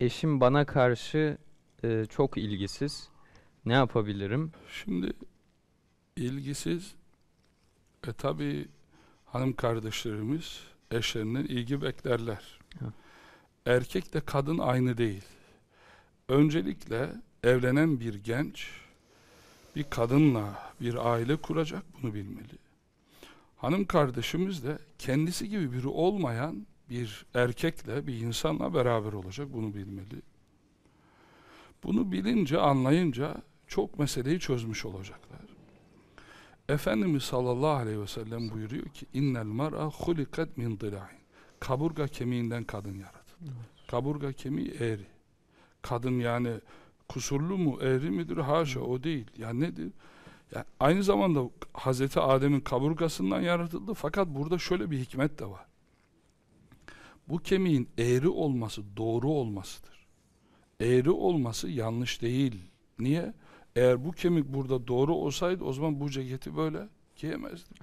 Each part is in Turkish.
eşim bana karşı e, çok ilgisiz. Ne yapabilirim? Şimdi ilgisiz e tabi hanım kardeşlerimiz eşlerinden ilgi beklerler. Ha. Erkek de kadın aynı değil. Öncelikle evlenen bir genç bir kadınla bir aile kuracak bunu bilmeli. Hanım kardeşimiz de kendisi gibi biri olmayan bir erkekle bir insanla beraber olacak bunu bilmeli. Bunu bilince anlayınca çok meseleyi çözmüş olacaklar. Efendimiz sallallahu aleyhi ve sellem buyuruyor ki innel mar'a hulikat min dila'in. Kaburga kemiğinden kadın yaratıldı. Kaburga kemiği eğri. Kadın yani kusurlu mu, eğri midir? Haşa o değil. Ya nedir? Ya aynı zamanda Hazreti Adem'in kaburgasından yaratıldı fakat burada şöyle bir hikmet de var. Bu kemiğin eğri olması doğru olmasıdır. Eğri olması yanlış değil. Niye? Eğer bu kemik burada doğru olsaydı o zaman bu ceketi böyle giyemezdik.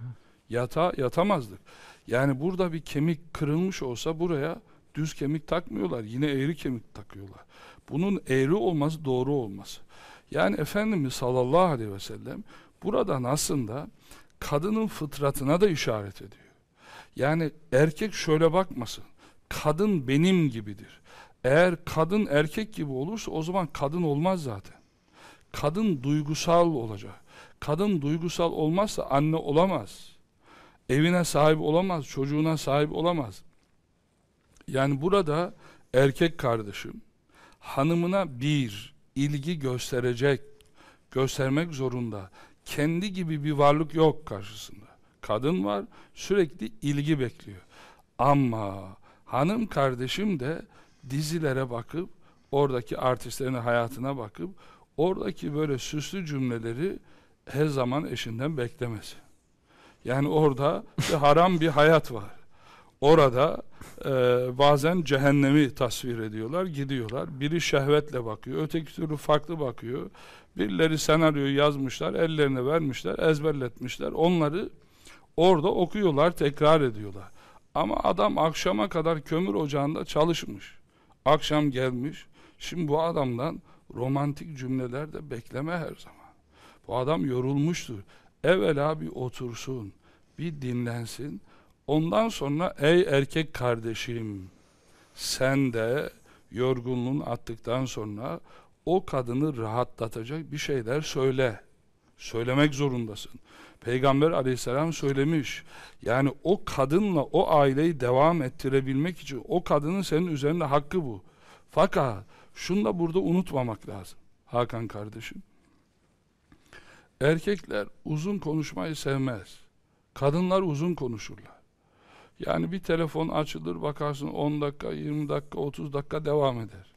Yata, yatamazdık. Yani burada bir kemik kırılmış olsa buraya düz kemik takmıyorlar. Yine eğri kemik takıyorlar. Bunun eğri olması doğru olması. Yani Efendimiz sallallahu aleyhi ve sellem buradan aslında kadının fıtratına da işaret ediyor. Yani erkek şöyle bakmasın. Kadın benim gibidir. Eğer kadın erkek gibi olursa o zaman kadın olmaz zaten. Kadın duygusal olacak. Kadın duygusal olmazsa anne olamaz. Evine sahip olamaz, çocuğuna sahip olamaz. Yani burada erkek kardeşim hanımına bir ilgi gösterecek, göstermek zorunda. Kendi gibi bir varlık yok karşısında. Kadın var, sürekli ilgi bekliyor. Ama hanım kardeşim de dizilere bakıp, oradaki artistlerin hayatına bakıp, oradaki böyle süslü cümleleri her zaman eşinden beklemesin. Yani orada bir haram bir hayat var. Orada e, bazen cehennemi tasvir ediyorlar, gidiyorlar. Biri şehvetle bakıyor, öteki türlü farklı bakıyor. Birileri senaryoyu yazmışlar, ellerine vermişler, ezberletmişler. Onları orada okuyorlar, tekrar ediyorlar. Ama adam akşama kadar kömür ocağında çalışmış. Akşam gelmiş. Şimdi bu adamdan romantik cümleler de bekleme her zaman. Bu adam yorulmuştur. Evvela bir otursun, bir dinlensin. Ondan sonra ey erkek kardeşim sen de yorgunluğun attıktan sonra o kadını rahatlatacak bir şeyler söyle. Söylemek zorundasın. Peygamber aleyhisselam söylemiş. Yani o kadınla o aileyi devam ettirebilmek için o kadının senin üzerinde hakkı bu. Fakat şunu da burada unutmamak lazım. Hakan kardeşim. Erkekler uzun konuşmayı sevmez. Kadınlar uzun konuşurlar. Yani bir telefon açılır bakarsın 10 dakika, 20 dakika, 30 dakika devam eder.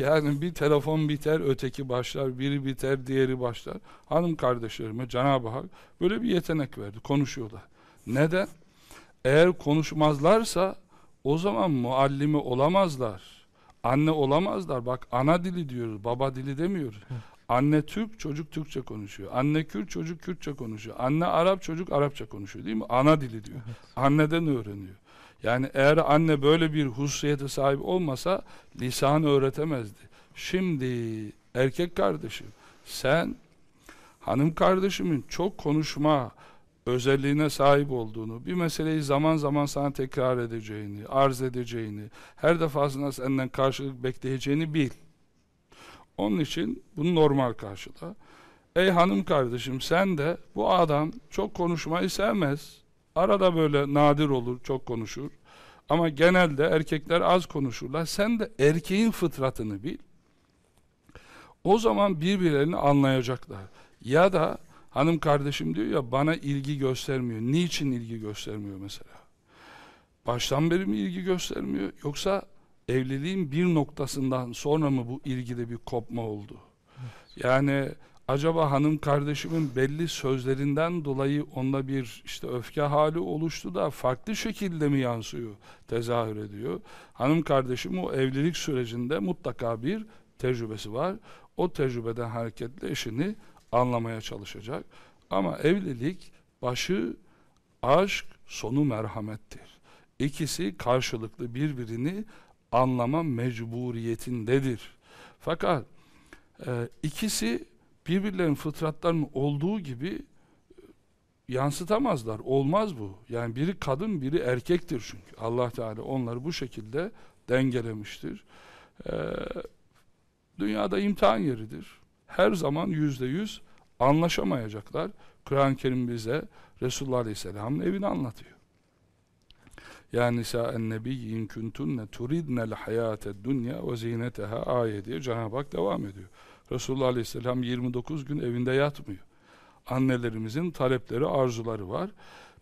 Yani bir telefon biter, öteki başlar, biri biter, diğeri başlar. Hanım kardeşlerime Cenab-ı Hak böyle bir yetenek verdi, konuşuyorlar. Neden? Eğer konuşmazlarsa o zaman muallimi olamazlar. Anne olamazlar. Bak ana dili diyoruz, baba dili demiyoruz. Anne Türk, çocuk Türkçe konuşuyor. Anne Kürt, çocuk Kürtçe konuşuyor. Anne Arap, çocuk Arapça konuşuyor değil mi? Ana dili diyor. Evet. Anneden öğreniyor. Yani eğer anne böyle bir hususiyete sahip olmasa lisan öğretemezdi. Şimdi erkek kardeşim sen hanım kardeşimin çok konuşma özelliğine sahip olduğunu, bir meseleyi zaman zaman sana tekrar edeceğini, arz edeceğini, her defasında senden karşılık bekleyeceğini bil. Onun için bunu normal karşıla. Ey hanım kardeşim sen de bu adam çok konuşmayı sevmez. Arada böyle nadir olur, çok konuşur. Ama genelde erkekler az konuşurlar. Sen de erkeğin fıtratını bil. O zaman birbirlerini anlayacaklar. Ya da hanım kardeşim diyor ya bana ilgi göstermiyor. Niçin ilgi göstermiyor mesela? Baştan beri mi ilgi göstermiyor? Yoksa evliliğin bir noktasından sonra mı bu ilgide bir kopma oldu? Evet. Yani acaba hanım kardeşimin belli sözlerinden dolayı onda bir işte öfke hali oluştu da farklı şekilde mi yansıyor, tezahür ediyor? Hanım kardeşim o evlilik sürecinde mutlaka bir tecrübesi var. O tecrübeden hareketle eşini anlamaya çalışacak. Ama evlilik başı aşk, sonu merhamettir. İkisi karşılıklı birbirini anlama mecburiyetindedir. Fakat e, ikisi birbirlerinin fıtratlarının olduğu gibi e, yansıtamazlar. Olmaz bu. Yani biri kadın, biri erkektir çünkü. Allah Teala onları bu şekilde dengelemiştir. E, dünyada imtihan yeridir. Her zaman yüzde yüz anlaşamayacaklar. Kur'an-ı Kerim bize Resulullah Aleyhisselam'ın evini anlatıyor. Ya nisa'en nebiyyin kuntunne turidnel hayate dunya ve zineteha ayet diye Cenab-ı Hak devam ediyor. Resulullah Aleyhisselam 29 gün evinde yatmıyor. Annelerimizin talepleri, arzuları var.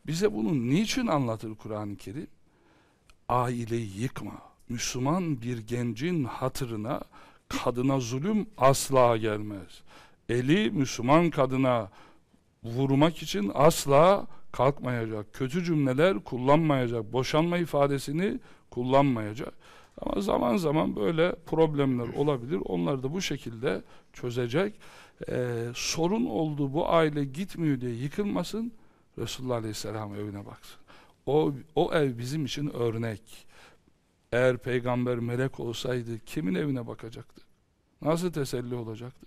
Bize bunu niçin anlatır Kur'an-ı Kerim? Aileyi yıkma. Müslüman bir gencin hatırına kadına zulüm asla gelmez. Eli Müslüman kadına vurmak için asla kalkmayacak. Kötü cümleler kullanmayacak. Boşanma ifadesini kullanmayacak. Ama zaman zaman böyle problemler olabilir. Onları da bu şekilde çözecek. Ee, sorun oldu bu aile gitmiyor diye yıkılmasın. Resulullah Aleyhisselam evine baksın. O, o ev bizim için örnek. Eğer peygamber melek olsaydı kimin evine bakacaktı? Nasıl teselli olacaktı?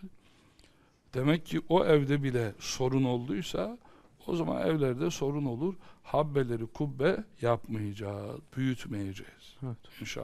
Demek ki o evde bile sorun olduysa o zaman evlerde sorun olur. Habbeleri kubbe yapmayacağız, büyütmeyeceğiz. Evet. İnşallah.